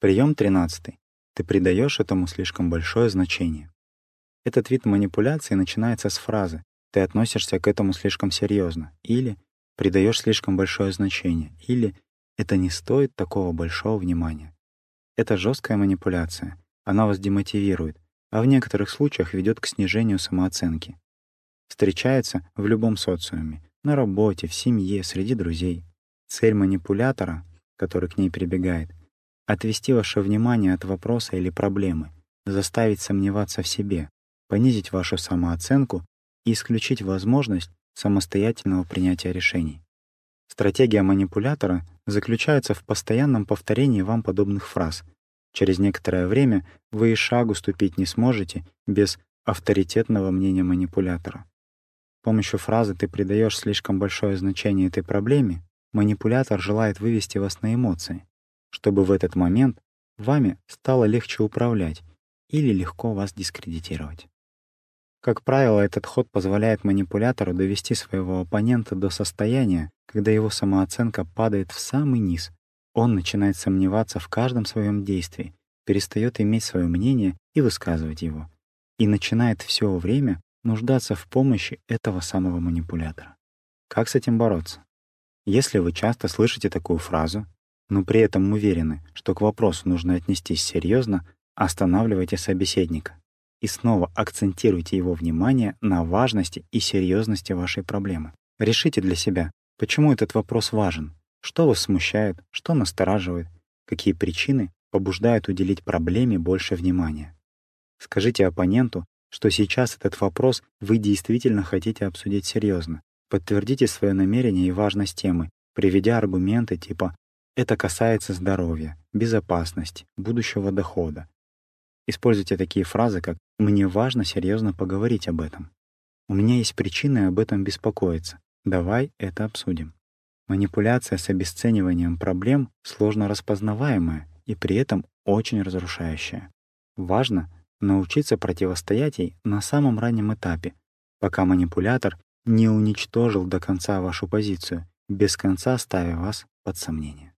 Прием 13. Ты придаешь этому слишком большое значение. Этот вид манипуляции начинается с фразы «ты относишься к этому слишком серьезно» или «придаешь слишком большое значение» или «это не стоит такого большого внимания». Это жесткая манипуляция. Она вас демотивирует, а в некоторых случаях ведет к снижению самооценки. Встречается в любом социуме, на работе, в семье, среди друзей. Цель манипулятора, который к ней прибегает, отвести ваше внимание от вопроса или проблемы, заставить сомневаться в себе, понизить вашу самооценку и исключить возможность самостоятельного принятия решений. Стратегия манипулятора заключается в постоянном повторении вам подобных фраз. Через некоторое время вы и шагу ступить не сможете без авторитетного мнения манипулятора. С помощью фразы «ты придаешь слишком большое значение этой проблеме» манипулятор желает вывести вас на эмоции, чтобы в этот момент вами стало легче управлять или легко вас дискредитировать. Как правило, этот ход позволяет манипулятору довести своего оппонента до состояния, когда его самооценка падает в самый низ. Он начинает сомневаться в каждом своем действии, перестает иметь свое мнение и высказывать его, и начинает все время нуждаться в помощи этого самого манипулятора. Как с этим бороться? Если вы часто слышите такую фразу, но при этом уверены, что к вопросу нужно отнестись серьезно, останавливайте собеседника и снова акцентируйте его внимание на важности и серьезности вашей проблемы. Решите для себя, почему этот вопрос важен, что вас смущает, что настораживает, какие причины побуждают уделить проблеме больше внимания. Скажите оппоненту, что сейчас этот вопрос вы действительно хотите обсудить серьезно. Подтвердите свое намерение и важность темы, приведя аргументы типа «это касается здоровья, безопасности, будущего дохода». Используйте такие фразы, как «мне важно серьезно поговорить об этом», «у меня есть причины об этом беспокоиться, давай это обсудим». Манипуляция с обесцениванием проблем сложно распознаваемая и при этом очень разрушающая. Важно научиться противостоять ей на самом раннем этапе, пока манипулятор не уничтожил до конца вашу позицию, без конца ставя вас под сомнение.